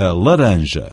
a laranja.